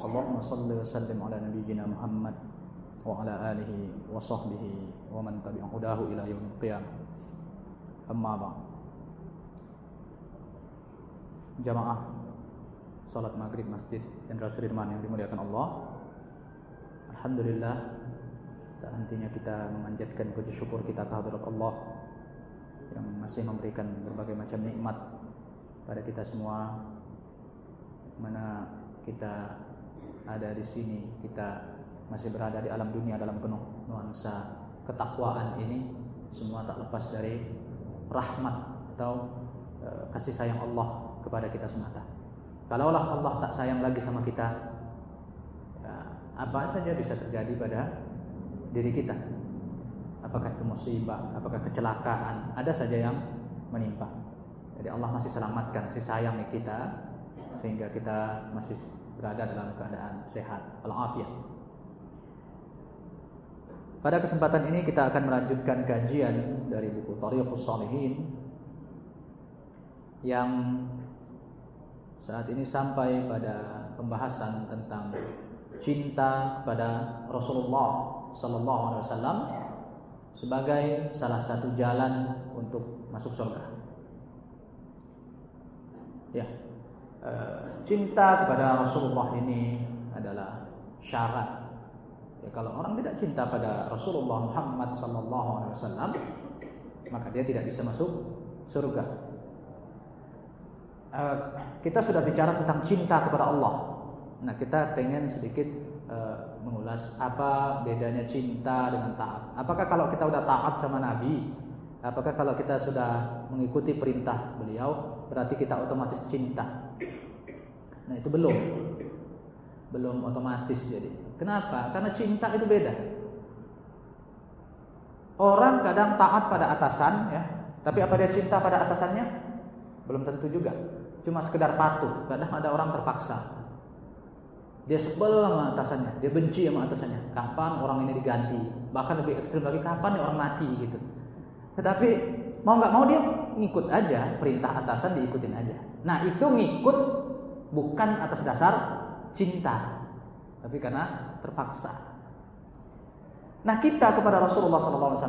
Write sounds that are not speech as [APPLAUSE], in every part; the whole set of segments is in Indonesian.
Allahumma salli sallim ala Muhammad wa ala alihi wa man. Amma. Jamaah salat maghrib Masjid Sudirman yang dimuliakan Allah. Alhamdulillah tak hentinya kita memanjatkan puji syukur kita kehadirat Allah yang masih memberikan berbagai macam nikmat pada kita semua mana kita ada di sini kita masih berada di alam dunia dalam penuh nuansa ketakwaan ini semua tak lepas dari rahmat atau e, kasih sayang Allah kepada kita semata. Kalaulah Allah tak sayang lagi sama kita, ya, apa saja bisa terjadi pada diri kita. Apakah itu musibah, apakah kecelakaan, ada saja yang menimpa. Jadi Allah masih selamatkan, masih sayang kita sehingga kita masih berada dalam keadaan sehat walafiat. Pada kesempatan ini kita akan melanjutkan kajian dari buku Tariqus Salihin yang saat ini sampai pada pembahasan tentang cinta kepada Rasulullah sallallahu alaihi wasallam sebagai salah satu jalan untuk masuk surga. Ya, Eh, cinta kepada Rasulullah ini adalah syarat. Ya, kalau orang tidak cinta pada Rasulullah Muhammad wasallam, maka dia tidak bisa masuk surga. Uh, kita sudah bicara tentang cinta kepada Allah. Nah, kita pengen sedikit uh, mengulas apa bedanya cinta dengan taat. Apakah kalau kita sudah taat sama Nabi, apakah kalau kita sudah mengikuti perintah beliau, berarti kita otomatis cinta? Nah itu belum. Belum otomatis jadi. Kenapa? Karena cinta itu beda. Orang kadang taat pada atasan ya. Tapi apa dia cinta pada atasannya? Belum tentu juga. Cuma sekedar patuh. Kadang ada orang terpaksa. Dia sebel sama atasannya. Dia benci sama atasannya. Kapan orang ini diganti? Bahkan lebih ekstrim lagi Kapan orang mati gitu. Tetapi mau nggak mau dia ngikut aja. Perintah atasan diikutin aja. Nah itu ngikut bukan atas dasar cinta, tapi karena terpaksa. Nah kita kepada Rasulullah SAW,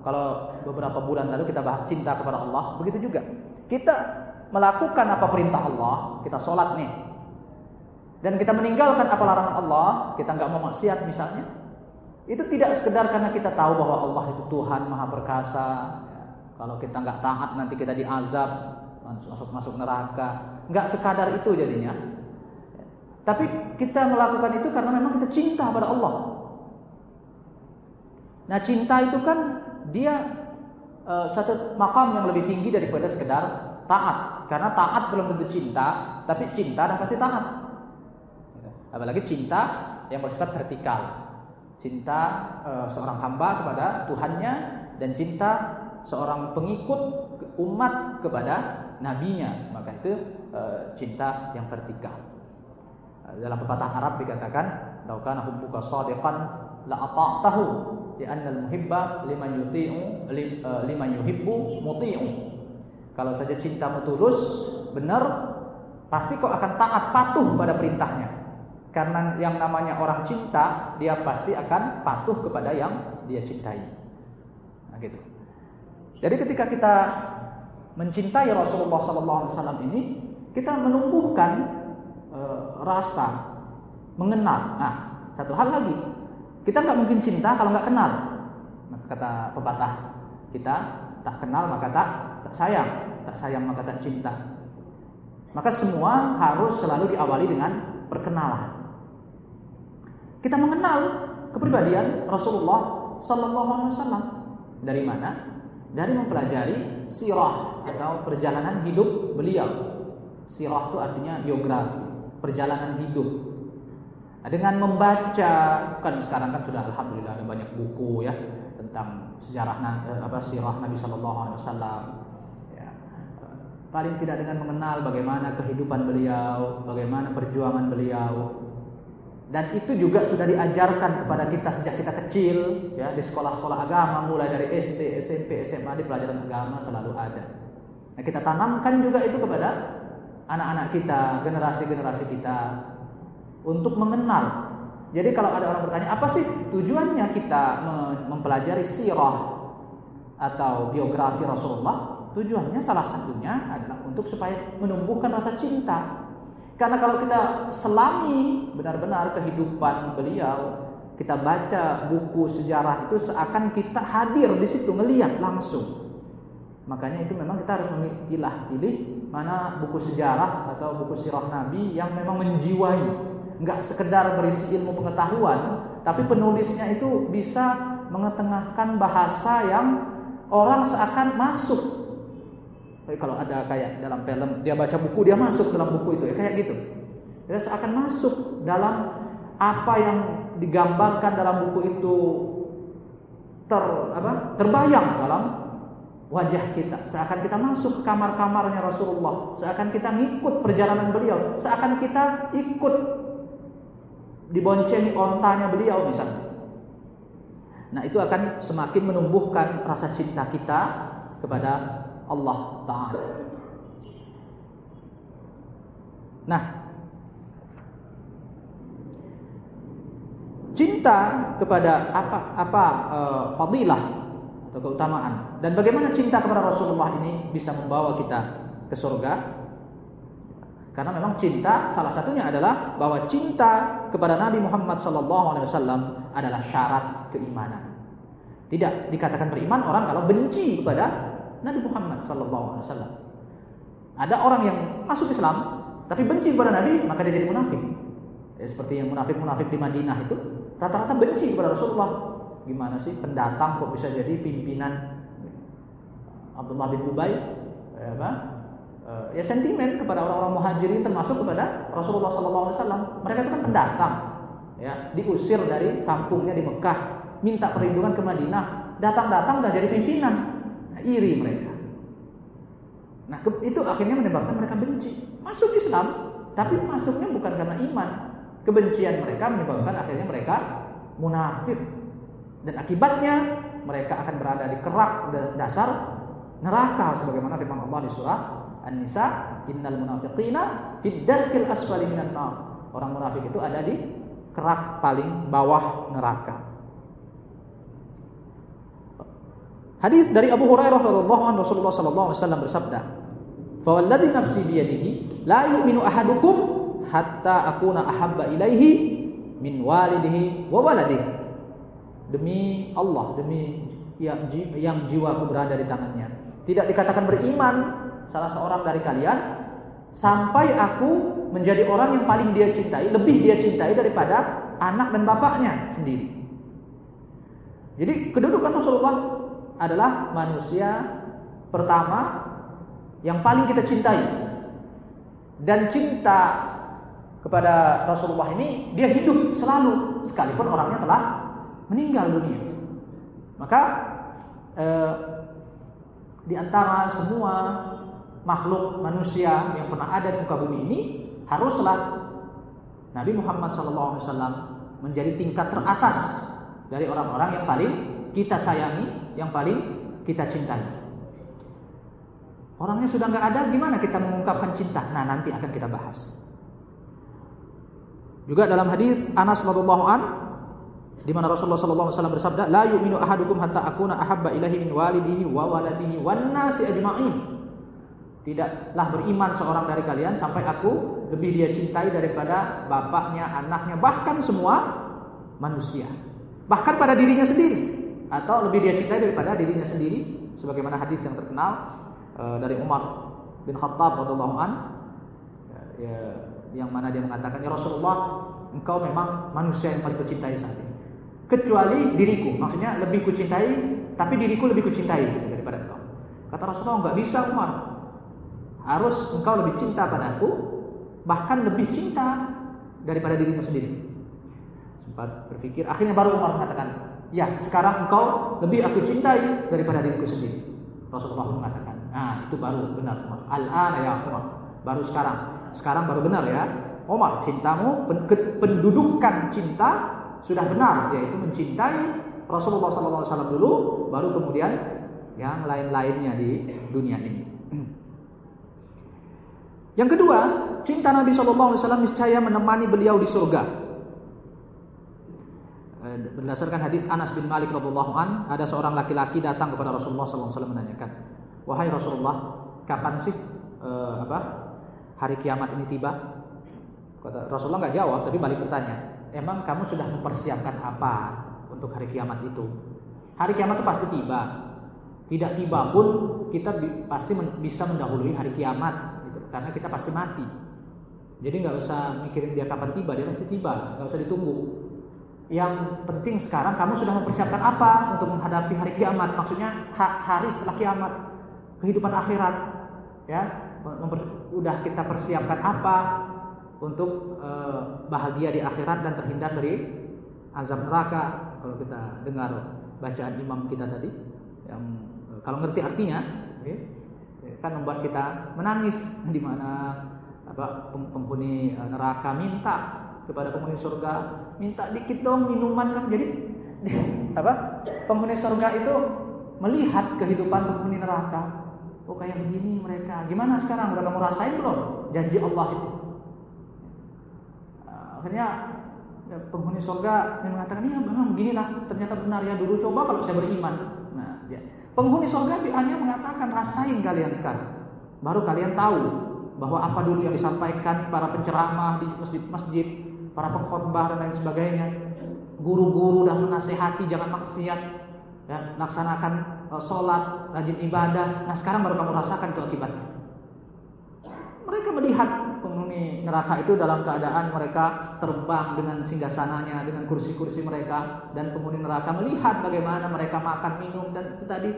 kalau beberapa bulan lalu kita bahas cinta kepada Allah, begitu juga. Kita melakukan apa perintah Allah, kita sholat nih, dan kita meninggalkan apa larangan Allah, kita nggak mau maksiat misalnya, itu tidak sekedar karena kita tahu bahwa Allah itu Tuhan Maha Perkasa. Kalau kita nggak taat nanti kita diazab, masuk masuk neraka. Nggak sekadar itu jadinya. Tapi kita melakukan itu karena memang kita cinta pada Allah. Nah cinta itu kan dia uh, satu makam yang lebih tinggi daripada sekedar taat. Karena taat belum tentu cinta, tapi cinta dah pasti taat. Apalagi cinta yang bersifat vertikal. Cinta uh, seorang hamba kepada Tuhannya dan cinta seorang pengikut umat kepada nabinya. Maka itu Eh, cinta yang vertikal. Eh, dalam pepatah Arab dikatakan, "Laukana hubbuka shadiqan la ata'tahu li'anna al-muhibba liman yuti'u eh, liman yuhibbu muti'u." Kalau saja cintamu tulus, benar, pasti kau akan taat patuh pada perintahnya. Karena yang namanya orang cinta, dia pasti akan patuh kepada yang dia cintai. Nah, gitu. Jadi ketika kita mencintai Rasulullah SAW ini, kita menumbuhkan e, rasa mengenal. Nah, satu hal lagi, kita nggak mungkin cinta kalau nggak kenal. Nah, kata pepatah kita, tak kenal maka tak, tak sayang, tak sayang maka tak cinta. Maka semua harus selalu diawali dengan perkenalan. Kita mengenal kepribadian Rasulullah Sallallahu Alaihi Wasallam dari mana? Dari mempelajari sirah atau perjalanan hidup beliau Sirah itu artinya biografi, perjalanan hidup. Nah, dengan membaca kan sekarang kan sudah alhamdulillah ada banyak buku ya tentang sejarah eh, apa sirah Nabi Shallallahu Alaihi Wasallam. Ya. Paling tidak dengan mengenal bagaimana kehidupan beliau, bagaimana perjuangan beliau, dan itu juga sudah diajarkan kepada kita sejak kita kecil ya di sekolah-sekolah agama mulai dari SD, SMP, SMA di pelajaran agama selalu ada. Nah, kita tanamkan juga itu kepada anak-anak kita, generasi-generasi kita untuk mengenal. Jadi kalau ada orang bertanya, apa sih tujuannya kita mempelajari sirah atau biografi Rasulullah? Tujuannya salah satunya adalah untuk supaya menumbuhkan rasa cinta. Karena kalau kita selami benar-benar kehidupan beliau, kita baca buku sejarah itu seakan kita hadir di situ ngelihat langsung. Makanya itu memang kita harus memilah pilih mana buku sejarah atau buku sirah Nabi yang memang menjiwai nggak sekedar berisi ilmu pengetahuan, tapi penulisnya itu bisa mengetengahkan bahasa yang orang seakan masuk. Jadi kalau ada kayak dalam film dia baca buku dia masuk dalam buku itu ya kayak gitu. Dia seakan masuk dalam apa yang digambarkan dalam buku itu ter apa terbayang dalam wajah kita. Seakan kita masuk ke kamar-kamarnya Rasulullah. Seakan kita ngikut perjalanan beliau. Seakan kita ikut diboncengi ontanya beliau misalnya. Nah, itu akan semakin menumbuhkan rasa cinta kita kepada Allah taala. Nah, cinta kepada apa? Apa uh, fadilah atau keutamaan dan bagaimana cinta kepada Rasulullah ini bisa membawa kita ke surga karena memang cinta salah satunya adalah bahwa cinta kepada Nabi Muhammad SAW adalah syarat keimanan. Tidak dikatakan beriman orang kalau benci kepada Nabi Muhammad SAW. Ada orang yang masuk Islam tapi benci kepada Nabi maka dia jadi munafik. Ya, seperti yang munafik-munafik di Madinah itu rata-rata benci kepada Rasulullah. Gimana sih pendatang kok bisa jadi pimpinan Abdullah bin Ubay? Ya, apa? uh, ya sentimen kepada orang-orang muhajirin termasuk kepada Rasulullah SAW. Mereka itu kan pendatang, ya diusir dari kampungnya di Mekah, minta perlindungan ke Madinah, datang-datang udah jadi pimpinan, nah, iri mereka. Nah itu akhirnya menyebabkan mereka benci, masuk Islam, tapi masuknya bukan karena iman. Kebencian mereka menyebabkan akhirnya mereka munafik dan akibatnya mereka akan berada di kerak dasar neraka sebagaimana firman Allah di surah An-Nisa, innal munafiqina fid darkil asfali minan nar. Orang munafik itu ada di kerak paling bawah neraka. Hadis dari Abu Hurairah radhiyallahu anhu Rasulullah sallallahu alaihi wasallam bersabda, "Fa walladhi nafsi bi yadihi la yu'minu ahadukum hatta akuna ahabba ilaihi min walidihi wa waladihi." Demi Allah, demi yang, yang jiwaku berada di tangannya. Tidak dikatakan beriman salah seorang dari kalian sampai aku menjadi orang yang paling dia cintai, lebih dia cintai daripada anak dan bapaknya sendiri. Jadi kedudukan Rasulullah adalah manusia pertama yang paling kita cintai. Dan cinta kepada Rasulullah ini dia hidup selalu sekalipun orangnya telah meninggal dunia. Maka eh, di antara semua makhluk manusia yang pernah ada di muka bumi ini haruslah Nabi Muhammad SAW menjadi tingkat teratas dari orang-orang yang paling kita sayangi, yang paling kita cintai. Orangnya sudah nggak ada, gimana kita mengungkapkan cinta? Nah nanti akan kita bahas. Juga dalam hadis Anas radhiallahu an di mana Rasulullah sallallahu alaihi wasallam bersabda, "La yu'minu ahadukum hatta akuna ahabba ilahi min walidihi wa waladihi wan nasi ajma'in." Tidaklah beriman seorang dari kalian sampai aku lebih dia cintai daripada bapaknya, anaknya, bahkan semua manusia. Bahkan pada dirinya sendiri atau lebih dia cintai daripada dirinya sendiri sebagaimana hadis yang terkenal uh, dari Umar bin Khattab radhiyallahu an ya, yang mana dia mengatakan ya Rasulullah engkau memang manusia yang paling kucintai saat ini kecuali diriku maksudnya lebih kucintai tapi diriku lebih kucintai daripada engkau kata Rasulullah enggak bisa Umar harus engkau lebih cinta padaku, bahkan lebih cinta daripada dirimu sendiri. sempat berpikir. Akhirnya baru Umar mengatakan, ya sekarang engkau lebih aku cintai daripada diriku sendiri. Rasulullah mengatakan, nah itu baru benar Umar. Al-an ya Umar, baru sekarang. Sekarang baru benar ya. Umar, cintamu, pendudukan cinta sudah benar, yaitu mencintai Rasulullah SAW dulu, baru kemudian yang lain-lainnya di dunia ini. [CLEARS THROAT] Yang kedua, cinta Nabi SAW niscaya menemani beliau di surga. Eh, berdasarkan hadis Anas bin Malik radhiyallahu an, ada seorang laki-laki datang kepada Rasulullah SAW menanyakan, wahai Rasulullah, kapan sih uh, apa hari kiamat ini tiba? Kata Rasulullah nggak jawab, tapi balik bertanya, emang kamu sudah mempersiapkan apa untuk hari kiamat itu? Hari kiamat itu pasti tiba. Tidak tiba pun kita pasti bisa mendahului hari kiamat, gitu, karena kita pasti mati. Jadi nggak usah mikirin dia kapan tiba, dia pasti tiba, nggak usah ditunggu. Yang penting sekarang kamu sudah mempersiapkan apa untuk menghadapi hari kiamat? Maksudnya hari setelah kiamat, kehidupan akhirat, ya. Sudah kita persiapkan apa untuk uh, bahagia di akhirat dan terhindar dari azab neraka? Kalau kita dengar bacaan imam kita tadi, yang kalau ngerti artinya, ya, kan membuat kita menangis. Di mana apa penghuni eh, neraka minta kepada penghuni surga minta dikit dong minuman kan. Jadi [LAUGHS] apa penghuni surga itu melihat kehidupan penghuni neraka. Oh kayak begini mereka. Gimana sekarang? Udah kamu rasain belum? Janji Allah itu akhirnya ya, penghuni surga yang mengatakan iya memang beginilah ternyata benar ya dulu coba kalau saya beriman nah ya. penghuni surga hanya mengatakan rasain kalian sekarang baru kalian tahu bahwa apa dulu yang disampaikan para penceramah di masjid-masjid para pengkhotbah dan lain sebagainya. Guru-guru dah menasehati jangan maksiat, ya, laksanakan uh, sholat, rajin ibadah. Nah sekarang baru kamu rasakan itu akibatnya. Mereka melihat penghuni neraka itu dalam keadaan mereka terbang dengan singgasananya, dengan kursi-kursi mereka, dan penghuni neraka melihat bagaimana mereka makan minum dan itu tadi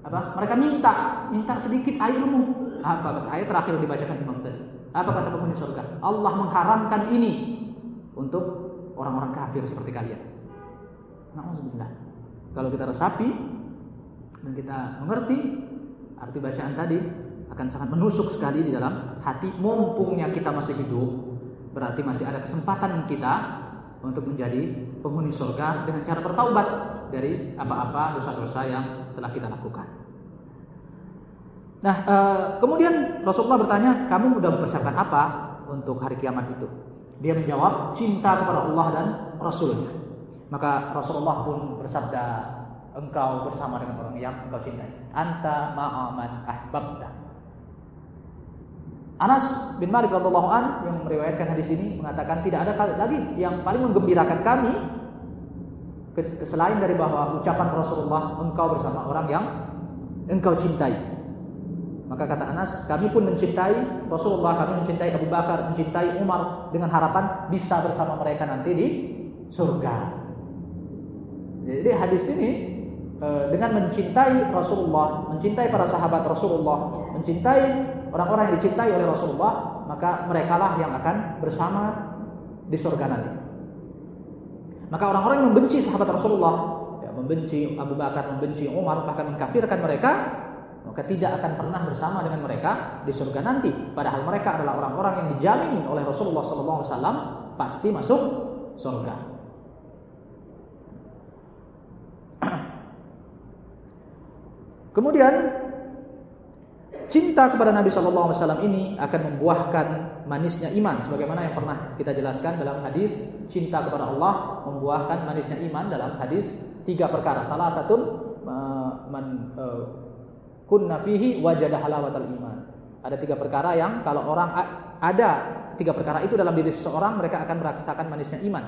apa? Mereka minta, minta sedikit airmu. Apa ayat terakhir dibacakan Imam tadi? Apa kata penghuni surga? Allah mengharamkan ini untuk orang-orang kafir seperti kalian. Alhamdulillah. Kalau kita resapi dan kita mengerti arti bacaan tadi akan sangat menusuk sekali di dalam hati mumpungnya kita masih hidup berarti masih ada kesempatan kita untuk menjadi penghuni surga dengan cara bertaubat dari apa-apa dosa-dosa yang telah kita lakukan. Nah, eh, kemudian Rasulullah bertanya, kamu sudah mempersiapkan apa untuk hari kiamat itu? Dia menjawab cinta kepada Allah dan Rasulnya. Maka Rasulullah pun bersabda, engkau bersama dengan orang yang engkau cintai. Anta ma'aman ahbabta. Anas bin Malik radhiyallahu an yang meriwayatkan hadis ini mengatakan tidak ada lagi yang paling menggembirakan kami selain dari bahwa ucapan Rasulullah engkau bersama orang yang engkau cintai. Maka kata Anas, kami pun mencintai Rasulullah, kami mencintai Abu Bakar, mencintai Umar dengan harapan bisa bersama mereka nanti di surga. Jadi hadis ini eh, dengan mencintai Rasulullah, mencintai para sahabat Rasulullah, mencintai orang-orang yang dicintai oleh Rasulullah, maka merekalah yang akan bersama di surga nanti. Maka orang-orang yang membenci sahabat Rasulullah, ya, membenci Abu Bakar, membenci Umar, bahkan mengkafirkan mereka, maka tidak akan pernah bersama dengan mereka di surga nanti. Padahal mereka adalah orang-orang yang dijamin oleh Rasulullah SAW pasti masuk surga. [CLEARS THROAT] Kemudian cinta kepada Nabi SAW ini akan membuahkan manisnya iman, sebagaimana yang pernah kita jelaskan dalam hadis cinta kepada Allah membuahkan manisnya iman dalam hadis tiga perkara. Salah satu uh, man, uh, kunna fihi wajada halawatal iman. Ada tiga perkara yang kalau orang ada tiga perkara itu dalam diri seseorang mereka akan merasakan manisnya iman.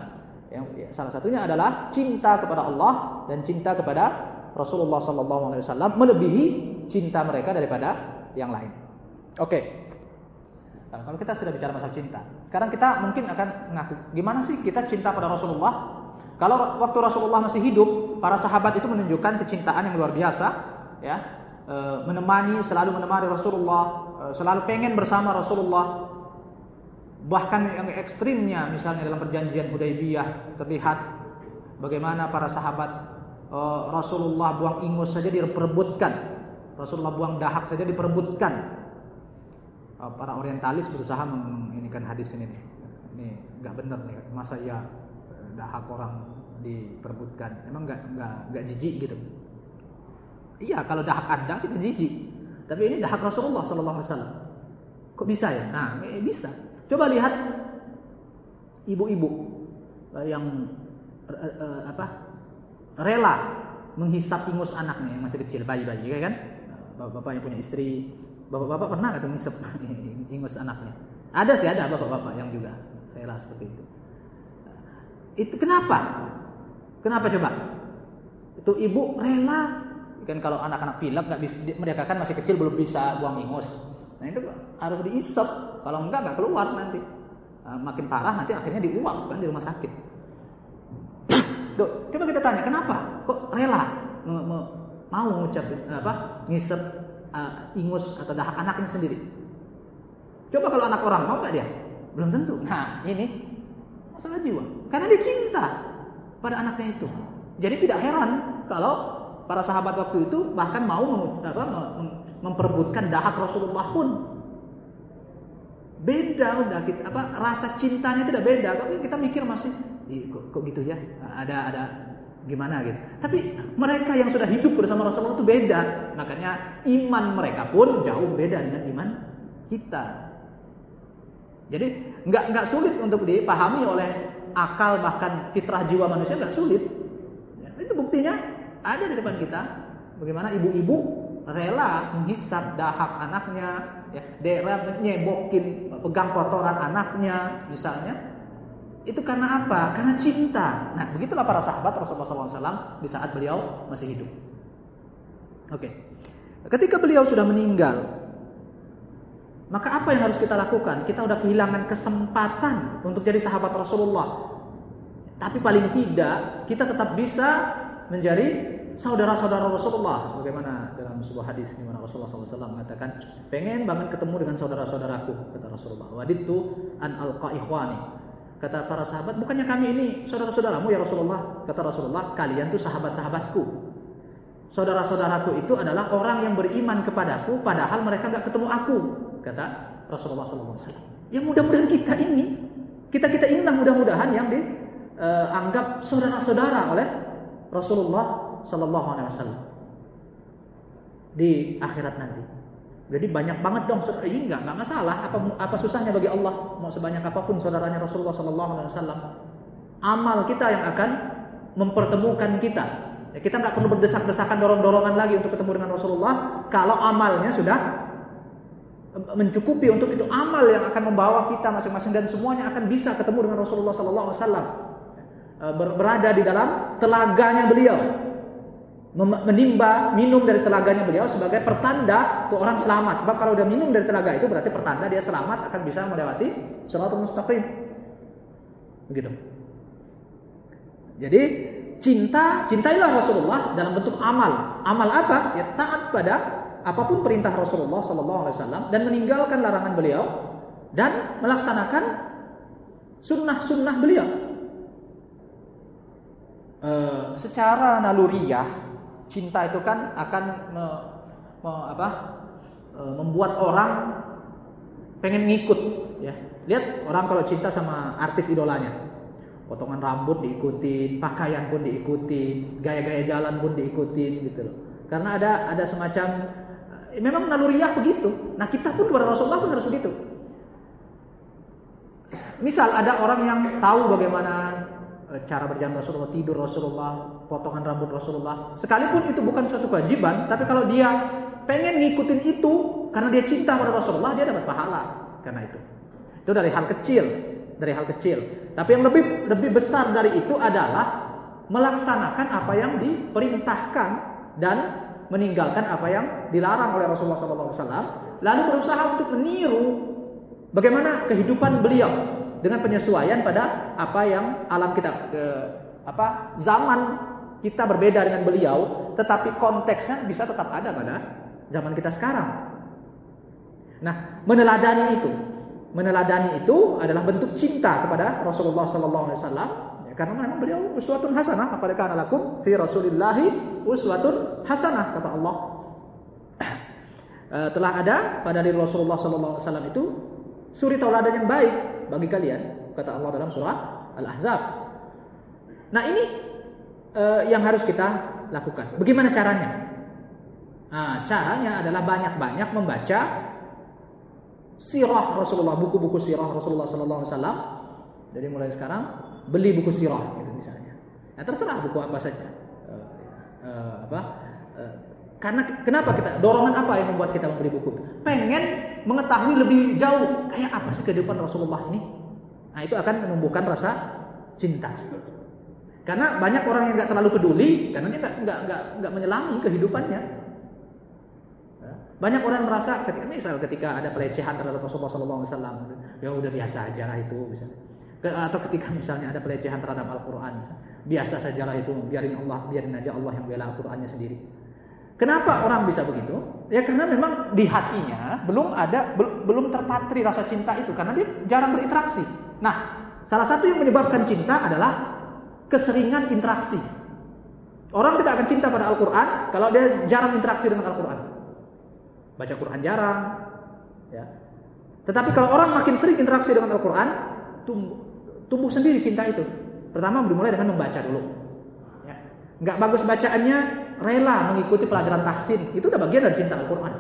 Yang ya, salah satunya adalah cinta kepada Allah dan cinta kepada Rasulullah sallallahu alaihi wasallam melebihi cinta mereka daripada yang lain. Oke. Okay. Nah, kalau kita sudah bicara masalah cinta, sekarang kita mungkin akan mengaku gimana sih kita cinta pada Rasulullah? Kalau waktu Rasulullah masih hidup, para sahabat itu menunjukkan kecintaan yang luar biasa, ya Eh, menemani, selalu menemani Rasulullah, eh, selalu pengen bersama Rasulullah. Bahkan yang ekstrimnya misalnya dalam perjanjian Hudaybiyah terlihat bagaimana para sahabat uh, Rasulullah buang ingus saja diperebutkan. Rasulullah buang dahak saja diperebutkan. Uh, para orientalis berusaha menginikan hadis ini nih. Ini nggak benar nih. Masa ya dahak orang diperebutkan? Emang nggak nggak nggak jijik gitu? Iya, kalau dahak Anda kita jijik. Tapi ini dahak Rasulullah Sallallahu Alaihi Wasallam. Kok bisa ya? Nah, bisa. Coba lihat ibu-ibu eh, yang uh, apa rela menghisap ingus anaknya yang masih kecil bayi-bayi ya kan bapak-bapak yang punya istri bapak-bapak pernah nggak ngisep [LAUGHS] ingus anaknya ada sih ada bapak-bapak yang juga rela seperti itu itu kenapa kenapa coba itu ibu rela kan kalau anak-anak pilek nggak bisa mereka kan masih kecil belum bisa buang ingus Nah itu harus diisep. Kalau enggak nggak keluar nanti. Nah, makin parah nanti akhirnya diuap kan di rumah sakit. [CLEARS THROAT] Duh, coba kita tanya kenapa? Kok rela mau ngucap apa ngisep uh, ingus atau dahak anaknya sendiri? Coba kalau anak orang mau nggak dia? Belum tentu. Nah ini masalah jiwa. Karena dia cinta pada anaknya itu. Jadi tidak heran kalau para sahabat waktu itu bahkan mau apa, memperebutkan dahak Rasulullah pun beda udah kita apa rasa cintanya tidak beda kalau kita mikir masih kok, kok gitu ya ada ada gimana gitu. Tapi mereka yang sudah hidup bersama Rasulullah itu beda. Makanya iman mereka pun jauh beda dengan iman kita. Jadi nggak nggak sulit untuk dipahami oleh akal bahkan fitrah jiwa manusia nggak sulit. Ya, itu buktinya ada di depan kita. Bagaimana ibu-ibu rela menghisap dahak anaknya, ya, rela nyebokin pegang kotoran anaknya, misalnya. Itu karena apa? Karena cinta. Nah, begitulah para sahabat Rasulullah SAW di saat beliau masih hidup. Oke. Ketika beliau sudah meninggal, maka apa yang harus kita lakukan? Kita sudah kehilangan kesempatan untuk jadi sahabat Rasulullah. Tapi paling tidak kita tetap bisa menjadi saudara-saudara Rasulullah sebagaimana dalam sebuah hadis di mana Rasulullah SAW mengatakan pengen banget ketemu dengan saudara-saudaraku kata Rasulullah wadittu an alqa ikhwani kata para sahabat bukannya kami ini saudara-saudaramu ya Rasulullah? Kata Rasulullah kalian tuh sahabat-sahabatku. Saudara-saudaraku itu adalah orang yang beriman kepadaku padahal mereka nggak ketemu aku kata Rasulullah SAW ya mudah-mudahan kita ini kita kita inilah mudah-mudahan yang dianggap saudara-saudara oleh Rasulullah Wasallam di akhirat nanti. Jadi banyak banget dong saudara. Ini enggak, enggak masalah. Apa apa susahnya bagi Allah mau sebanyak apa pun saudaranya Rasulullah Shallallahu Alaihi Wasallam. Amal kita yang akan mempertemukan kita. Ya, kita nggak perlu berdesak-desakan dorong-dorongan lagi untuk ketemu dengan Rasulullah. Kalau amalnya sudah mencukupi untuk itu amal yang akan membawa kita masing-masing dan semuanya akan bisa ketemu dengan Rasulullah Sallallahu Alaihi Wasallam e, berada di dalam telaganya beliau menimba minum dari telaganya beliau sebagai pertanda ke orang selamat. Sebab kalau udah minum dari telaga itu berarti pertanda dia selamat akan bisa melewati shiratul mustaqim. Begitu. Jadi cinta, cintailah Rasulullah dalam bentuk amal. Amal apa? Ya taat pada apa pun perintah Rasulullah Sallallahu Alaihi Wasallam dan meninggalkan larangan beliau dan melaksanakan sunnah-sunnah beliau. Uh, secara naluriah cinta itu kan akan me, me, apa, e, membuat orang pengen ngikut ya. Lihat orang kalau cinta sama artis idolanya. Potongan rambut diikutin pakaian pun diikutin gaya-gaya jalan pun diikutin gitu loh. Karena ada ada semacam e, memang naluriah begitu. Nah kita pun kepada Rasulullah pun harus begitu. Misal ada orang yang tahu bagaimana e, cara berjalan Rasulullah tidur Rasulullah potongan rambut Rasulullah. Sekalipun itu bukan suatu kewajiban, tapi kalau dia pengen ngikutin itu karena dia cinta pada Rasulullah, dia dapat pahala karena itu. Itu dari hal kecil, dari hal kecil. Tapi yang lebih lebih besar dari itu adalah melaksanakan apa yang diperintahkan dan meninggalkan apa yang dilarang oleh Rasulullah SAW, lalu berusaha untuk meniru bagaimana kehidupan beliau dengan penyesuaian pada apa yang alam kita eh, apa zaman kita berbeda dengan beliau, tetapi konteksnya bisa tetap ada pada zaman kita sekarang. Nah, meneladani itu, meneladani itu adalah bentuk cinta kepada Rasulullah sallallahu alaihi wasallam ya, karena memang beliau uswatun hasanah. Laqad kana lakum fi rasulillahi uswatun hasanah kata Allah. Uh, telah ada pada diri Rasulullah sallallahu alaihi wasallam itu suri tauladan yang baik bagi kalian kata Allah dalam surah Al-Ahzab. Nah ini uh, yang harus kita lakukan bagaimana caranya nah caranya adalah banyak-banyak membaca sirah Rasulullah, buku-buku sirah Rasulullah sallallahu alaihi wasallam. Jadi mulai sekarang beli buku sirah gitu misalnya. Ya terserah buku apa saja. Uh, uh, apa? Uh, karena kenapa kita dorongan apa yang membuat kita membeli buku? Pengen mengetahui lebih jauh kayak apa sih kehidupan Rasulullah ini. Nah, itu akan menumbuhkan rasa cinta. Karena banyak orang yang nggak terlalu peduli karena dia nggak nggak nggak menyelami kehidupannya. Banyak orang merasa ketika misal ketika ada pelecehan terhadap Rasulullah SAW, ya udah biasa aja lah itu misalnya. Atau ketika misalnya ada pelecehan terhadap Al-Quran, biasa saja lah itu, biarin Allah, biarin aja Allah yang bela Al-Qurannya sendiri. Kenapa orang bisa begitu? Ya karena memang di hatinya belum ada belum terpatri rasa cinta itu karena dia jarang berinteraksi. Nah, salah satu yang menyebabkan cinta adalah keseringan interaksi. Orang tidak akan cinta pada Al-Quran kalau dia jarang interaksi dengan Al-Quran baca Quran jarang, ya. Tetapi kalau orang makin sering interaksi dengan Al-Quran, tumbuh, tumbuh sendiri cinta itu. Pertama dimulai dengan membaca dulu. Ya. Nggak bagus bacaannya, rela mengikuti pelajaran tahsin. Itu udah bagian dari cinta Al-Quran.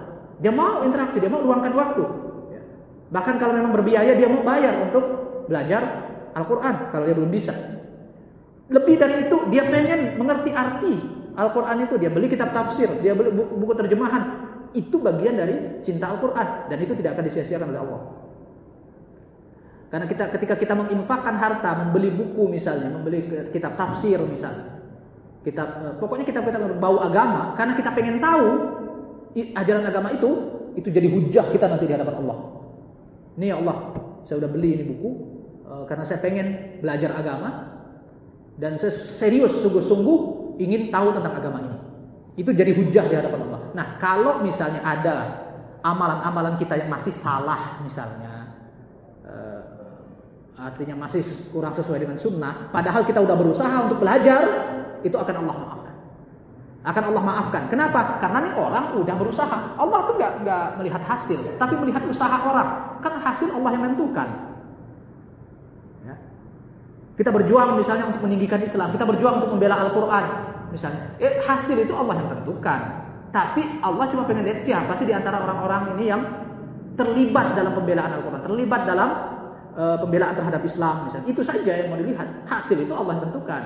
Dia mau interaksi, dia mau luangkan waktu. Ya. Bahkan kalau memang berbiaya, dia mau bayar untuk belajar Al-Quran kalau dia belum bisa. Lebih dari itu, dia pengen mengerti arti Al-Quran itu. Dia beli kitab tafsir, dia beli buku, buku terjemahan, itu bagian dari cinta Al-Quran dan itu tidak akan disia-siakan oleh Allah. Karena kita ketika kita menginfakkan harta, membeli buku misalnya, membeli kitab tafsir misalnya, kitab eh, pokoknya kitab kita berbau agama, karena kita pengen tahu ajaran agama itu, itu jadi hujah kita nanti di hadapan Allah. Ini ya Allah, saya udah beli ini buku eh, karena saya pengen belajar agama dan serius sungguh-sungguh ingin tahu tentang agama ini. Itu jadi hujah di hadapan Allah. Nah, kalau misalnya ada amalan-amalan kita yang masih salah misalnya uh, artinya masih kurang sesuai dengan sunnah, padahal kita udah berusaha untuk belajar, itu akan Allah maafkan. Akan Allah maafkan. Kenapa? Karena nih orang udah berusaha. Allah tuh nggak nggak melihat hasil, tapi melihat usaha orang. Kan hasil Allah yang menentukan. Kita berjuang misalnya untuk meninggikan Islam, kita berjuang untuk membela Al-Quran misalnya. Eh, hasil itu Allah yang tentukan. Tapi Allah cuma pengen lihat siapa sih di antara orang-orang ini yang terlibat dalam pembelaan Al-Quran, terlibat dalam uh, pembelaan terhadap Islam misalnya. Itu saja yang mau dilihat. Hasil itu Allah yang tentukan.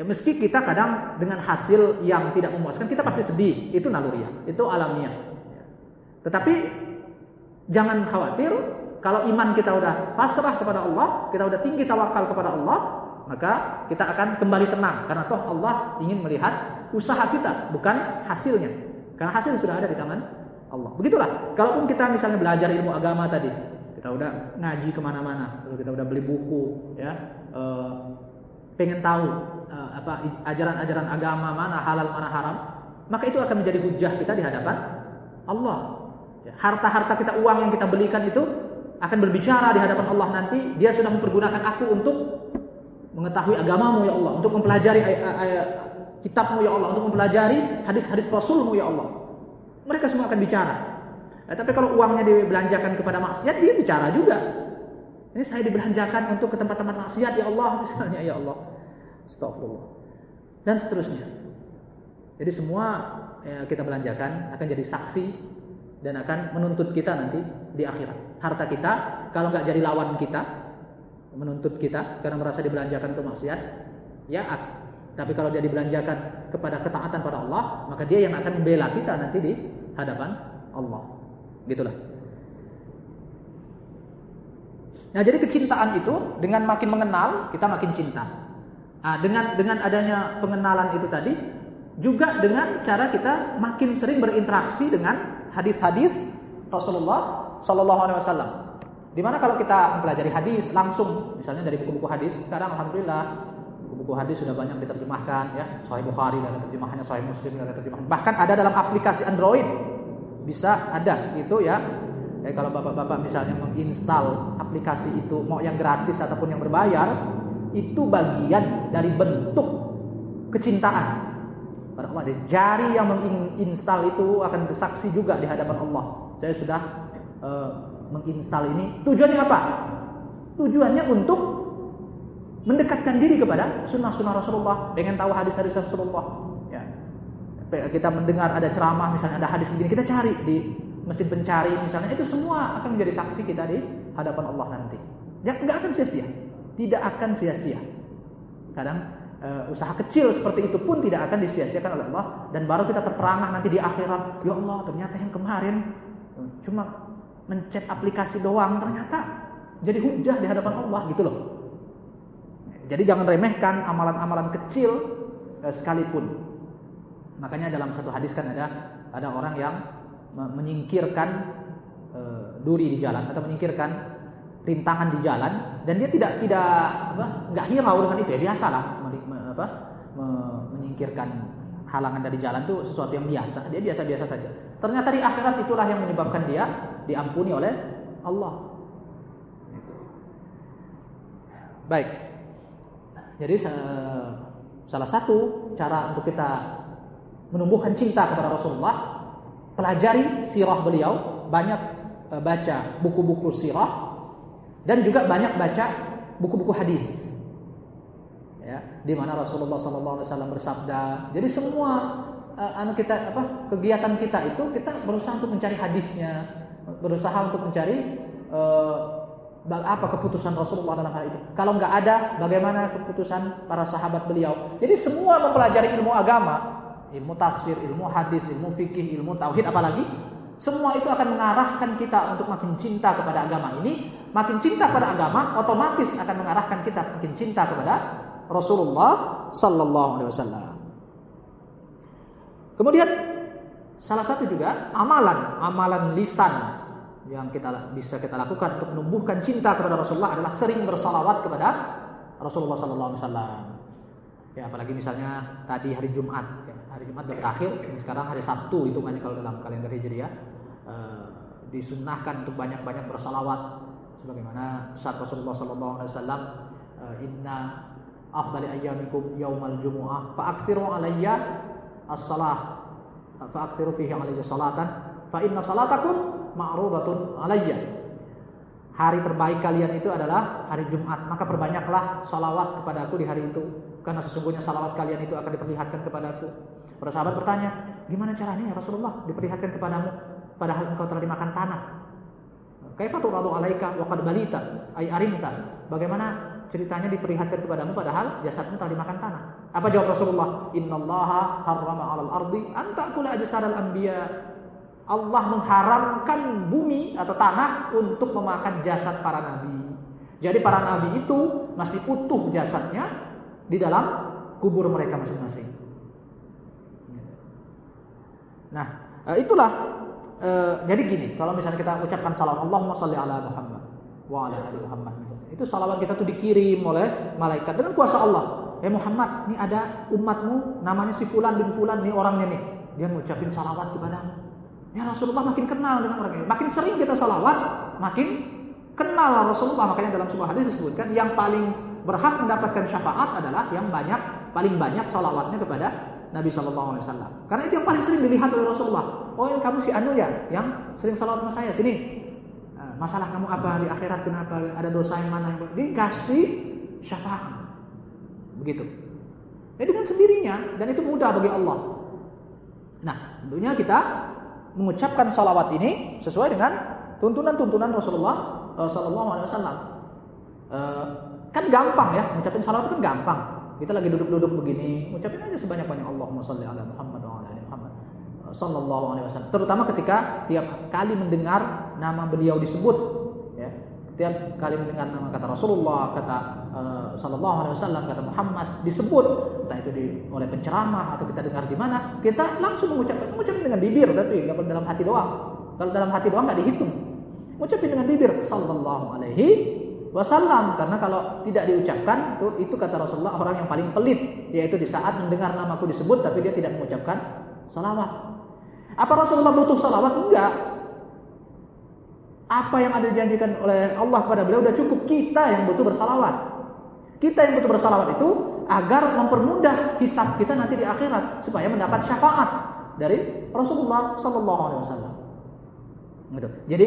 Ya meski kita kadang dengan hasil yang tidak memuaskan kita pasti sedih, itu naluriah, itu alamiah. Tetapi jangan khawatir kalau iman kita udah pasrah kepada Allah, kita udah tinggi tawakal kepada Allah, maka kita akan kembali tenang. Karena toh Allah ingin melihat usaha kita bukan hasilnya. Karena hasil sudah ada di tangan Allah. Begitulah. Kalaupun kita misalnya belajar ilmu agama tadi kita udah ngaji ke mana-mana kita udah beli buku ya e, pengen tahu e, apa ajaran-ajaran agama mana halal mana haram maka itu akan menjadi hujah kita di hadapan Allah. Ya, harta-harta kita uang yang kita belikan itu akan berbicara di hadapan Allah nanti dia sudah mempergunakan aku untuk mengetahui agamamu ya Allah, untuk mempelajari kitabmu ya Allah, untuk mempelajari hadis-hadis Rasulmu ya Allah. Mereka semua akan bicara. Eh, tapi kalau uangnya dibelanjakan kepada maksiat, dia bicara juga. Ini saya dibelanjakan untuk ke tempat-tempat maksiat ya Allah, [LAUGHS] misalnya ya Allah. Astagfirullah. Dan seterusnya. Jadi semua ya, kita belanjakan akan jadi saksi dan akan menuntut kita nanti di akhirat. Harta kita kalau nggak jadi lawan kita, menuntut kita karena merasa dibelanjakan untuk maksiat, ya tapi kalau dia dibelanjakan kepada ketaatan pada Allah, maka dia yang akan membela kita nanti di hadapan Allah. Gitulah. Nah, jadi kecintaan itu dengan makin mengenal, kita makin cinta. Nah, dengan dengan adanya pengenalan itu tadi juga dengan cara kita makin sering berinteraksi dengan hadis-hadis Rasulullah Shallallahu alaihi wasallam. Di mana kalau kita mempelajari hadis langsung, misalnya dari buku-buku hadis, sekarang alhamdulillah buku-buku hadis sudah banyak diterjemahkan ya, Sahih Bukhari dan terjemahannya, Sahih Muslim dan terjemahan. Bahkan ada dalam aplikasi Android. Bisa ada. Itu ya. Jadi kalau bapak-bapak misalnya menginstal aplikasi itu mau yang gratis ataupun yang berbayar, itu bagian dari bentuk kecintaan pada Allah. Jari yang menginstal itu akan bersaksi juga di hadapan Allah. Saya sudah uh, menginstal ini. Tujuannya apa? Tujuannya untuk mendekatkan diri kepada sunnah-sunnah Rasulullah, pengen tahu hadis-hadis Rasulullah. Ya. Kita mendengar ada ceramah, misalnya ada hadis begini, kita cari di mesin pencari misalnya itu semua akan menjadi saksi kita di hadapan Allah nanti. Ya nggak akan sia-sia, tidak akan sia-sia. Kadang uh, usaha kecil seperti itu pun tidak akan disia-siakan oleh Allah dan baru kita terperangah nanti di akhirat. Ya Allah, ternyata yang kemarin cuma mencet aplikasi doang ternyata jadi hujah di hadapan Allah gitu loh. Jadi jangan remehkan amalan-amalan kecil uh, sekalipun. Makanya dalam satu hadis kan ada ada orang yang menyingkirkan duri di jalan atau menyingkirkan rintangan di jalan dan dia tidak tidak apa nggak hirau dengan itu ya biasa lah apa menyingkirkan halangan dari jalan itu sesuatu yang biasa. Dia biasa-biasa saja. Ternyata di akhirat itulah yang menyebabkan dia diampuni oleh Allah. Baik. Jadi salah satu cara untuk kita menumbuhkan cinta kepada Rasulullah pelajari sirah beliau, banyak uh, baca buku-buku sirah dan juga banyak baca buku-buku hadis. Ya, di mana Rasulullah SAW bersabda. Jadi semua uh, kita apa kegiatan kita itu kita berusaha untuk mencari hadisnya, berusaha untuk mencari uh, apa keputusan Rasulullah dalam hal itu. Kalau nggak ada, bagaimana keputusan para sahabat beliau. Jadi semua mempelajari ilmu agama ilmu tafsir, ilmu hadis, ilmu fikih, ilmu tauhid apalagi semua itu akan mengarahkan kita untuk makin cinta kepada agama ini. Makin cinta pada agama otomatis akan mengarahkan kita makin cinta kepada Rasulullah sallallahu alaihi wasallam. Kemudian salah satu juga amalan, amalan lisan yang kita bisa kita lakukan untuk menumbuhkan cinta kepada Rasulullah adalah sering bersalawat kepada Rasulullah sallallahu alaihi wasallam. Ya, apalagi misalnya tadi hari Jumat, ya hari Jumat berakhir, sekarang hari Sabtu itu hitungannya kalau dalam kalender Hijriah e, disunnahkan untuk banyak-banyak bersalawat sebagaimana saat Rasulullah sallallahu alaihi wasallam eh, inna afdali ayyamikum yaumal jumu'ah. Fa'aksiru alayya as-salah. Fa'aksiru fihi alayya salatan. Fa inna salatakum ma'rudatun alayya. Hari terbaik kalian itu adalah hari Jumat. Maka perbanyaklah salawat kepada aku di hari itu. Karena sesungguhnya salawat kalian itu akan diperlihatkan kepada aku Para sahabat bertanya, gimana caranya ya Rasulullah diperlihatkan kepadamu? Padahal engkau telah dimakan tanah? Kaifa turadu alaika wa qad balita? Ay arimta? Bagaimana ceritanya diperlihatkan kepadamu padahal jasadmu telah dimakan tanah? Apa jawab Rasulullah? Innallaha harrama 'alal ardi an ta'kula ajsadal anbiya. Allah mengharamkan bumi atau tanah untuk memakan jasad para nabi. Jadi para nabi itu masih utuh jasadnya di dalam kubur mereka masing-masing. Nah, eh, itulah e, jadi gini, kalau misalnya kita ucapkan salam Allahumma sholli ala Muhammad wa ala ali Muhammad. Itu salawat kita tuh dikirim oleh malaikat dengan kuasa Allah. Eh Muhammad, ini ada umatmu namanya si fulan bin fulan nih orangnya nih. Dia ngucapin salawat kepadamu. Ya Rasulullah makin kenal dengan orang ini. Makin sering kita salawat, makin kenal Rasulullah. Makanya dalam sebuah hadis disebutkan yang paling berhak mendapatkan syafaat adalah yang banyak, paling banyak salawatnya kepada Nabi Shallallahu Alaihi Wasallam. Karena itu yang paling sering dilihat oleh Rasulullah. Oh, kamu si Anu ya, yang sering salawat sama saya sini. Masalah kamu apa di akhirat kenapa? Ada dosa yang mana? Dikasih syafaat. Begitu. Jadi dengan sendirinya dan itu mudah bagi Allah. Nah, tentunya kita mengucapkan salawat ini sesuai dengan tuntunan-tuntunan Rasulullah eh, Shallallahu Alaihi. Eh, kan gampang ya, mengucapkan salawat itu kan gampang. Kita lagi duduk-duduk begini, ucapin aja sebanyak-banyak Allahumma salli ala Muhammad wa ala Muhammad sallallahu alaihi wasallam. Terutama ketika tiap kali mendengar nama beliau disebut ya. Tiap kali mendengar nama kata Rasulullah, kata uh, sallallahu alaihi wasallam, kata Muhammad disebut, entah itu di, oleh penceramah atau kita dengar di mana, kita langsung mengucapkan mengucapkan dengan bibir tapi enggak dalam hati doang. Kalau dalam hati doang enggak dihitung. Mengucapkan dengan bibir sallallahu alaihi wasallam karena kalau tidak diucapkan itu, itu kata Rasulullah orang yang paling pelit yaitu di saat mendengar namaku disebut tapi dia tidak mengucapkan salawat. Apa Rasulullah butuh salawat? Enggak. Apa yang ada dijanjikan oleh Allah kepada beliau sudah cukup. Kita yang butuh bersalawat. Kita yang butuh bersalawat itu agar mempermudah hisab kita nanti di akhirat supaya mendapat syafaat dari Rasulullah Sallallahu Alaihi Wasallam. Gitu. Jadi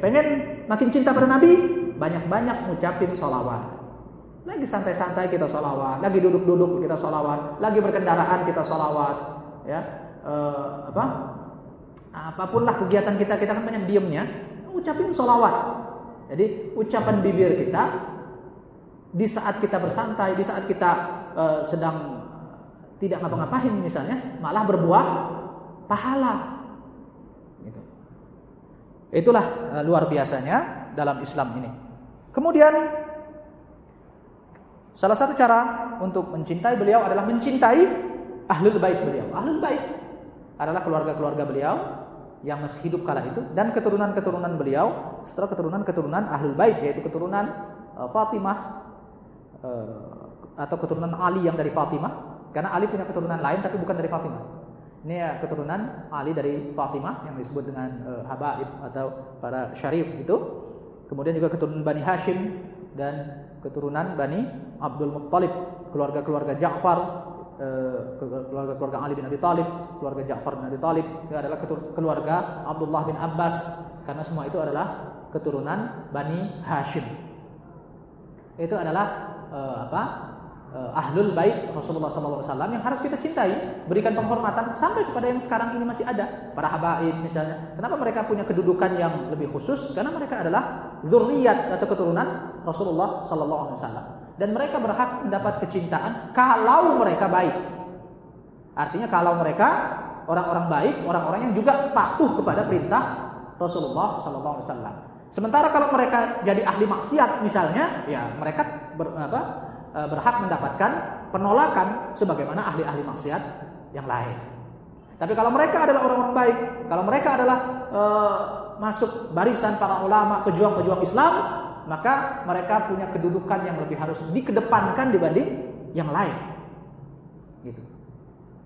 pengen makin cinta pada Nabi, banyak-banyak ngucapin sholawat. Lagi santai-santai kita sholawat, lagi duduk-duduk kita sholawat, lagi berkendaraan kita sholawat, ya e, apa? Apa pun lah kegiatan kita, kita kan banyak diemnya, ucapin sholawat. Jadi ucapan bibir kita di saat kita bersantai, di saat kita e, sedang tidak ngapa-ngapain misalnya, malah berbuah pahala. Gitu. Itulah e, luar biasanya dalam Islam ini. Kemudian salah satu cara untuk mencintai beliau adalah mencintai ahlul bait beliau. Ahlul bait adalah keluarga-keluarga beliau yang masih hidup kala itu dan keturunan-keturunan beliau setelah keturunan-keturunan ahlul bait yaitu keturunan uh, Fatimah uh, atau keturunan Ali yang dari Fatimah karena Ali punya keturunan lain tapi bukan dari Fatimah. Ini ya keturunan Ali dari Fatimah yang disebut dengan uh, Habaib atau para syarif itu. Kemudian juga keturunan Bani Hashim dan keturunan Bani Abdul Muttalib, keluarga-keluarga Ja'far, keluarga-keluarga Ali bin Abi Thalib, keluarga Ja'far bin Abi Thalib, itu adalah keluarga Abdullah bin Abbas karena semua itu adalah keturunan Bani Hashim. Itu adalah uh, apa? uh, ahlul bait Rasulullah SAW yang harus kita cintai, berikan penghormatan sampai kepada yang sekarang ini masih ada, para habaib misalnya. Kenapa mereka punya kedudukan yang lebih khusus? Karena mereka adalah zuriat atau keturunan Rasulullah SAW dan mereka berhak mendapat kecintaan kalau mereka baik. Artinya kalau mereka orang-orang baik, orang-orang yang juga patuh kepada perintah Rasulullah SAW. Sementara kalau mereka jadi ahli maksiat misalnya, ya mereka ber, apa, E, berhak mendapatkan penolakan sebagaimana ahli-ahli maksiat yang lain. Tapi kalau mereka adalah orang-orang baik, kalau mereka adalah e, masuk barisan para ulama, pejuang-pejuang Islam, maka mereka punya kedudukan yang lebih harus dikedepankan dibanding yang lain. Gitu.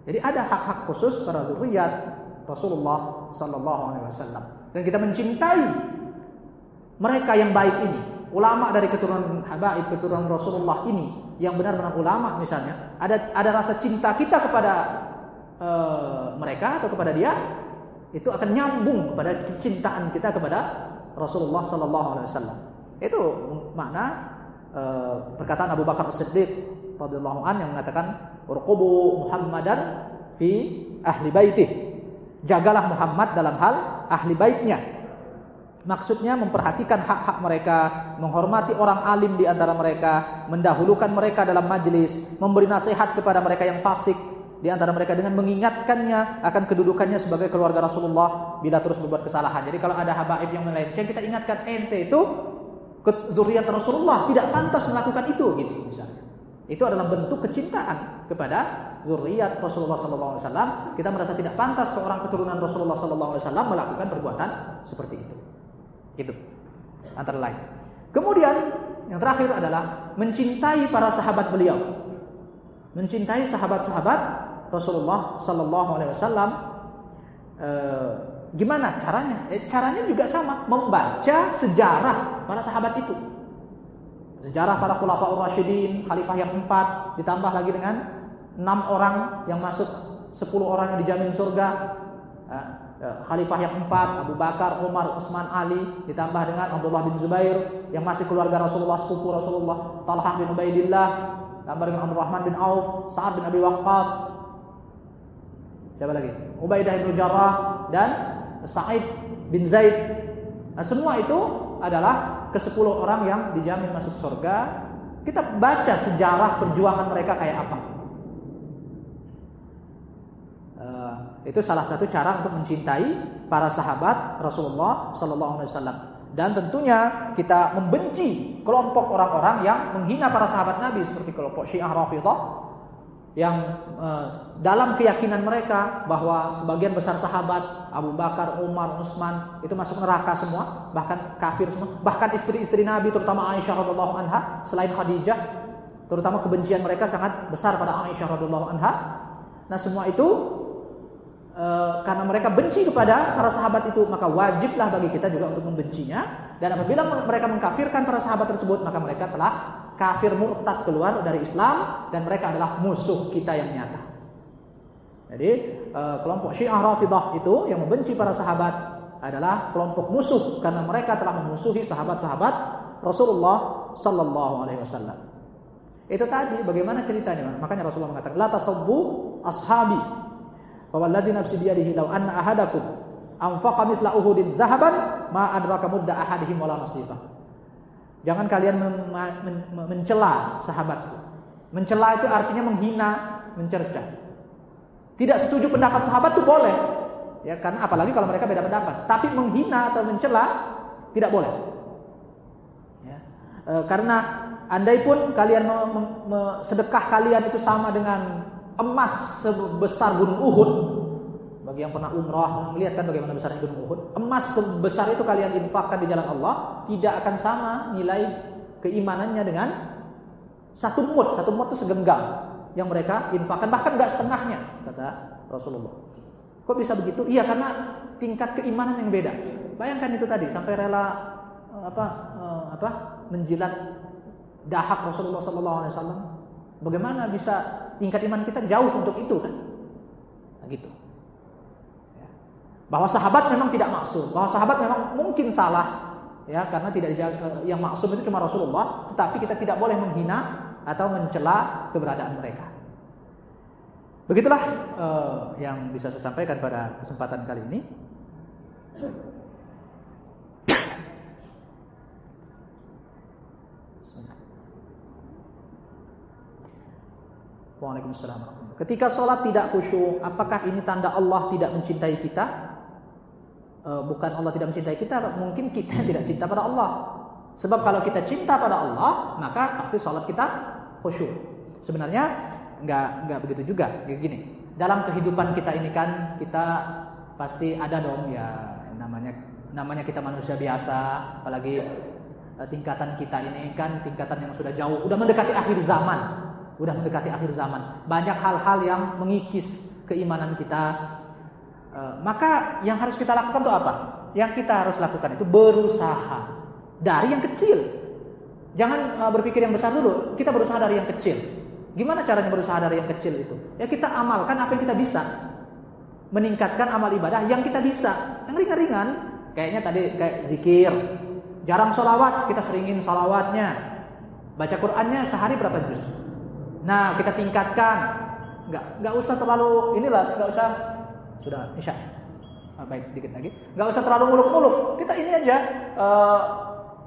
Jadi ada hak-hak khusus para zuriyat Rasulullah Sallallahu Alaihi Wasallam dan kita mencintai mereka yang baik ini ulama dari keturunan habaib keturunan Rasulullah ini yang benar-benar ulama misalnya ada ada rasa cinta kita kepada uh, mereka atau kepada dia itu akan nyambung kepada kecintaan kita kepada Rasulullah Sallallahu Alaihi Wasallam itu makna uh, perkataan Abu Bakar As-Siddiq radhiyallahu an yang mengatakan urqubu Muhammadan fi ahli baitih jagalah Muhammad dalam hal ahli baitnya Maksudnya memperhatikan hak-hak mereka, menghormati orang alim di antara mereka, mendahulukan mereka dalam majelis, memberi nasihat kepada mereka yang fasik di antara mereka dengan mengingatkannya akan kedudukannya sebagai keluarga Rasulullah bila terus berbuat kesalahan. Jadi kalau ada habaib yang melenceng, kita ingatkan ente itu zuriat Rasulullah tidak pantas melakukan itu gitu misalnya. Itu adalah bentuk kecintaan kepada zuriat Rasulullah SAW. Kita merasa tidak pantas seorang keturunan Rasulullah SAW melakukan perbuatan seperti itu. Itu antara lain. Kemudian yang terakhir adalah mencintai para sahabat beliau. Mencintai sahabat-sahabat Rasulullah sallallahu alaihi wasallam e, gimana caranya? Eh, caranya juga sama, membaca sejarah para sahabat itu. Sejarah para khulafaur rasyidin, khalifah yang empat, ditambah lagi dengan enam orang yang masuk, sepuluh orang yang dijamin surga. Eh, Ya, khalifah yang empat, Abu Bakar, Umar, Utsman, Ali, ditambah dengan Abdullah bin Zubair yang masih keluarga Rasulullah, sepupu Rasulullah, Talha bin Ubaidillah, tambah dengan Abdurrahman bin Auf, Sa'ad bin Abi Waqqas. Siapa lagi? Ubaidah bin Jarrah dan Sa'id bin Zaid. Nah, semua itu adalah ke sepuluh orang yang dijamin masuk surga. Kita baca sejarah perjuangan mereka kayak apa. Itu salah satu cara untuk mencintai para sahabat Rasulullah Sallallahu Alaihi Wasallam. Dan tentunya kita membenci kelompok orang-orang yang menghina para sahabat Nabi seperti kelompok Syiah Rafidah yang eh, dalam keyakinan mereka bahwa sebagian besar sahabat Abu Bakar, Umar, Utsman itu masuk neraka semua, bahkan kafir semua, bahkan istri-istri Nabi terutama Aisyah radhiallahu anha selain Khadijah, terutama kebencian mereka sangat besar pada Aisyah radhiallahu anha. Nah, semua itu e, karena mereka benci kepada para sahabat itu, maka wajiblah bagi kita juga untuk membencinya. Dan apabila mereka mengkafirkan para sahabat tersebut, maka mereka telah kafir murtad keluar dari Islam dan mereka adalah musuh kita yang nyata. Jadi e, kelompok Syiah Rafidah itu yang membenci para sahabat adalah kelompok musuh karena mereka telah memusuhi sahabat-sahabat Rasulullah sallallahu alaihi wasallam. Itu tadi bagaimana ceritanya? Makanya Rasulullah mengatakan la tasabbu ashabi. Wa wallazi nafsi biyadihi law anna ahadakum anfaqa mithla uhudin zahaban ma adraka mudda ahadihim wala nasifa. Jangan kalian mencela sahabatku. Mencela itu artinya menghina, mencerca. Tidak setuju pendapat sahabat itu boleh. Ya, karena apalagi kalau mereka beda pendapat. Tapi menghina atau mencela tidak boleh. Ya. E, karena andai pun kalian me, me, me, sedekah kalian itu sama dengan emas sebesar gunung Uhud. Bagi yang pernah umrah melihat kan bagaimana besarnya gunung Uhud. Emas sebesar itu kalian infakkan di jalan Allah tidak akan sama nilai keimanannya dengan satu mut. Satu mut itu segenggam yang mereka infakkan bahkan nggak setengahnya kata Rasulullah. Kok bisa begitu? Iya karena tingkat keimanan yang beda. Bayangkan itu tadi sampai rela eh, apa uh, apa menjilat dahak Rasulullah Wasallam. Bagaimana bisa tingkat iman kita jauh untuk itu kan? Nah, gitu. Bahwa sahabat memang tidak maksum, bahwa sahabat memang mungkin salah, ya karena tidak eh, yang maksum itu cuma Rasulullah, tetapi kita tidak boleh menghina atau mencela keberadaan mereka. Begitulah uh, yang bisa saya sampaikan pada kesempatan kali ini. Waalaikumsalam. Ketika sholat tidak khusyuk, apakah ini tanda Allah tidak mencintai kita? E, bukan Allah tidak mencintai kita, mungkin kita tidak cinta pada Allah. Sebab kalau kita cinta pada Allah, maka pasti sholat kita khusyuk. Sebenarnya nggak nggak begitu juga. Gini dalam kehidupan kita ini kan kita pasti ada dong ya namanya namanya kita manusia biasa. Apalagi uh, tingkatan kita ini kan tingkatan yang sudah jauh udah mendekati akhir zaman. Udah mendekati akhir zaman. Banyak hal-hal yang mengikis keimanan kita maka yang harus kita lakukan itu apa yang kita harus lakukan itu berusaha dari yang kecil jangan uh, berpikir yang besar dulu kita berusaha dari yang kecil Gimana caranya berusaha dari yang kecil itu? Ya kita amalkan apa yang kita bisa. Meningkatkan amal ibadah yang kita bisa. Yang ringan-ringan. Kayaknya tadi kayak zikir. Jarang sholawat, kita seringin sholawatnya. Baca Qur'annya sehari berapa juz? Nah, kita tingkatkan. Gak, gak usah terlalu inilah, gak usah sudah isya. Ah, baik, dikit lagi. Gak usah terlalu muluk-muluk. Kita ini aja uh,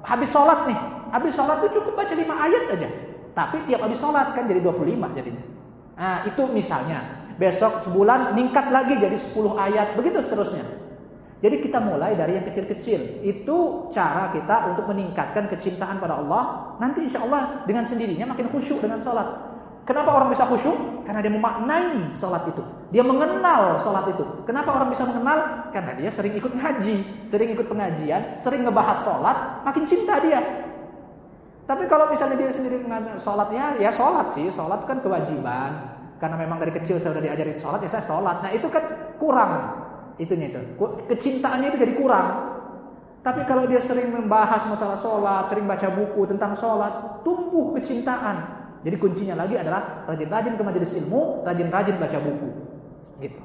habis sholat nih. Habis sholat itu cukup baca lima ayat aja. Tapi tiap habis sholat kan jadi 25 jadinya. Nah itu misalnya. Besok sebulan meningkat lagi jadi 10 ayat. Begitu seterusnya. Jadi kita mulai dari yang kecil-kecil. Itu cara kita untuk meningkatkan kecintaan pada Allah. Nanti insya Allah dengan sendirinya makin khusyuk dengan sholat. Kenapa orang bisa khusyuk? Karena dia memaknai sholat itu. Dia mengenal sholat itu. Kenapa orang bisa mengenal? Karena dia sering ikut ngaji, sering ikut pengajian, sering ngebahas sholat, makin cinta dia. Tapi kalau misalnya dia sendiri sholatnya, ya sholat sih, sholat kan kewajiban. Karena memang dari kecil saya sudah diajarin sholat, ya saya sholat. Nah itu kan kurang, itunya itu. Kecintaannya itu jadi kurang. Tapi kalau dia sering membahas masalah sholat, sering baca buku tentang sholat, tumbuh kecintaan. Jadi kuncinya lagi adalah rajin-rajin ke majelis ilmu, rajin-rajin baca buku. Gitu.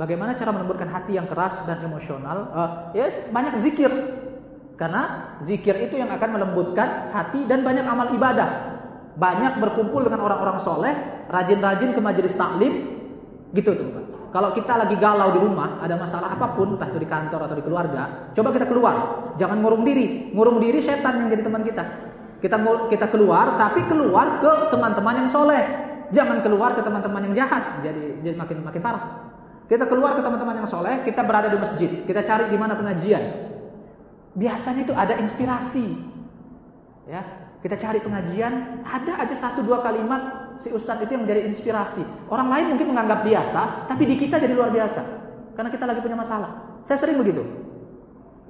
Bagaimana cara menemburkan hati yang keras dan emosional? Uh, ya banyak zikir. Karena zikir itu yang akan melembutkan hati dan banyak amal ibadah. Banyak berkumpul dengan orang-orang soleh, rajin-rajin ke majelis taklim, gitu tuh. Kalau kita lagi galau di rumah, ada masalah apa pun, entah itu di kantor atau di keluarga, coba kita keluar. Jangan ngurung diri. Ngurung diri setan yang jadi teman kita. Kita kita keluar, tapi keluar ke teman-teman yang soleh. Jangan keluar ke teman-teman yang jahat. Jadi, jadi makin makin parah. Kita keluar ke teman-teman yang soleh, kita berada di masjid, kita cari di mana pengajian biasanya itu ada inspirasi. Ya, kita cari pengajian, ada aja satu dua kalimat si ustadz itu yang menjadi inspirasi. Orang lain mungkin menganggap biasa, tapi di kita jadi luar biasa. Karena kita lagi punya masalah. Saya sering begitu.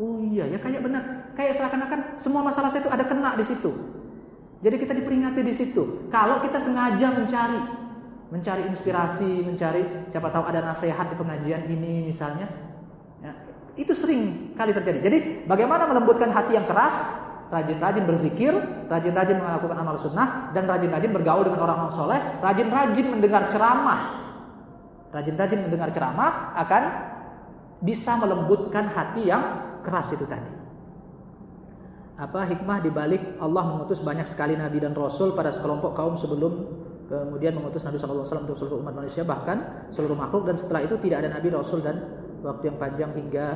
Oh iya, ya kayak benar. Kayak seakan-akan semua masalah saya itu ada kena di situ. Jadi kita diperingati di situ. Kalau kita sengaja mencari, mencari inspirasi, mencari siapa tahu ada nasihat di pengajian ini misalnya. Ya, itu sering kali terjadi. Jadi bagaimana melembutkan hati yang keras? Rajin-rajin berzikir, rajin-rajin melakukan amal sunnah, dan rajin-rajin bergaul dengan orang-orang soleh, rajin-rajin mendengar ceramah. Rajin-rajin mendengar ceramah akan bisa melembutkan hati yang keras itu tadi. Apa hikmah dibalik Allah mengutus banyak sekali nabi dan rasul pada sekelompok kaum sebelum kemudian mengutus Nabi SAW untuk seluruh umat manusia bahkan seluruh makhluk dan setelah itu tidak ada nabi rasul dan waktu yang panjang hingga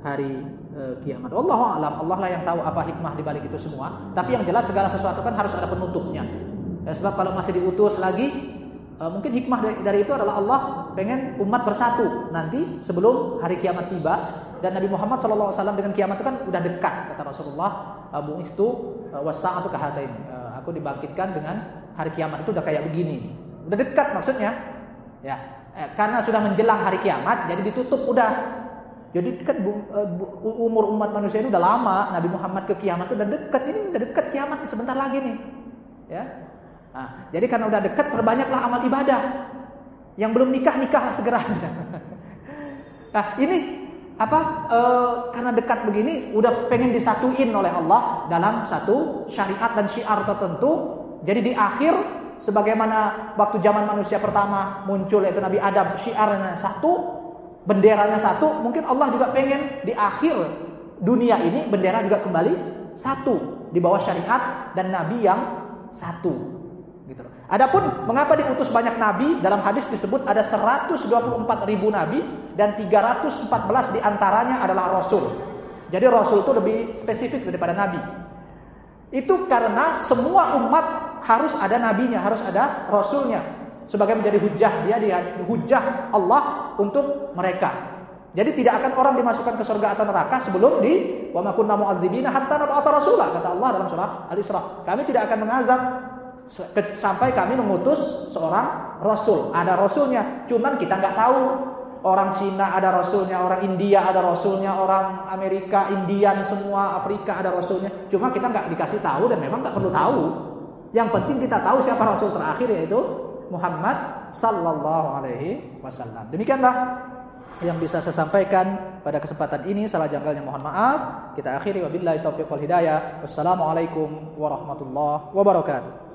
hari e, kiamat. Allah alam, Allah lah yang tahu apa hikmah dibalik itu semua. Tapi yang jelas segala sesuatu kan harus ada penutupnya. Ya, sebab kalau masih diutus lagi e, mungkin hikmah dari, dari itu adalah Allah pengen umat bersatu nanti sebelum hari kiamat tiba dan Nabi Muhammad SAW dengan kiamat itu kan udah dekat kata Rasulullah. Abu Istu atau kahatain aku dibangkitkan dengan hari kiamat itu udah kayak begini. Udah dekat maksudnya. Ya. Eh, karena sudah menjelang hari kiamat jadi ditutup udah. Jadi kan umur umat manusia ini udah lama Nabi Muhammad ke kiamat itu udah dekat. Ini udah dekat kiamat sebentar lagi nih. Ya. Nah, jadi karena udah dekat perbanyaklah amal ibadah. Yang belum nikah nikah segera. [LAUGHS] Nah ini apa e, karena dekat begini udah pengen disatuin oleh Allah dalam satu syariat dan syiar tertentu. Jadi di akhir sebagaimana waktu zaman manusia pertama muncul yaitu Nabi Adam syiarnya satu, benderanya satu, mungkin Allah juga pengen di akhir dunia ini bendera juga kembali satu di bawah syariat dan nabi yang satu. Gitu. Adapun mengapa diutus banyak nabi? Dalam hadis disebut ada 124 ribu nabi dan 314 di antaranya adalah rasul. Jadi rasul itu lebih spesifik daripada nabi. Itu karena semua umat harus ada nabinya, harus ada rasulnya. Sebagai menjadi hujah dia, dia hujah Allah untuk mereka. Jadi tidak akan orang dimasukkan ke surga atau neraka sebelum di wa ma kunna mu'adzibina hatta nab'atha rasula kata Allah dalam surah Al-Isra. Kami tidak akan mengazab sampai kami mengutus seorang rasul. Ada rasulnya, cuman kita nggak tahu. Orang Cina ada rasulnya, orang India ada rasulnya, orang Amerika, Indian semua, Afrika ada rasulnya. Cuma kita nggak dikasih tahu dan memang nggak perlu tahu. Yang penting kita tahu siapa rasul terakhir yaitu Muhammad sallallahu alaihi wasallam. Demikianlah yang bisa saya sampaikan pada kesempatan ini salah janggalnya mohon maaf kita akhiri wabillahi taufiq wal hidayah wassalamualaikum warahmatullahi wabarakatuh